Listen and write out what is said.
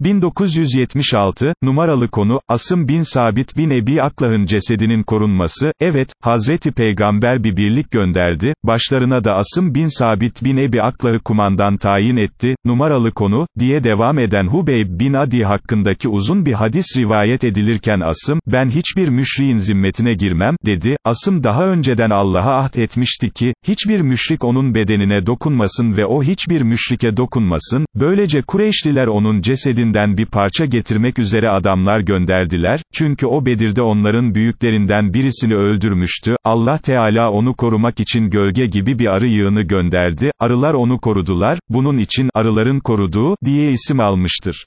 1976, numaralı konu, Asım bin Sabit bin Ebi Aklah'ın cesedinin korunması, evet, Hazreti Peygamber bir birlik gönderdi, başlarına da Asım bin Sabit bin Ebi Aklah'ı kumandan tayin etti, numaralı konu, diye devam eden Hubeyb bin Adi hakkındaki uzun bir hadis rivayet edilirken Asım, ben hiçbir müşriğin zimmetine girmem, dedi, Asım daha önceden Allah'a ahd etmişti ki, hiçbir müşrik onun bedenine dokunmasın ve o hiçbir müşrike dokunmasın, böylece Kureyşliler onun cesedini Bedir'inden bir parça getirmek üzere adamlar gönderdiler, çünkü o Bedir'de onların büyüklerinden birisini öldürmüştü, Allah Teala onu korumak için gölge gibi bir arı yığını gönderdi, arılar onu korudular, bunun için, arıların koruduğu, diye isim almıştır.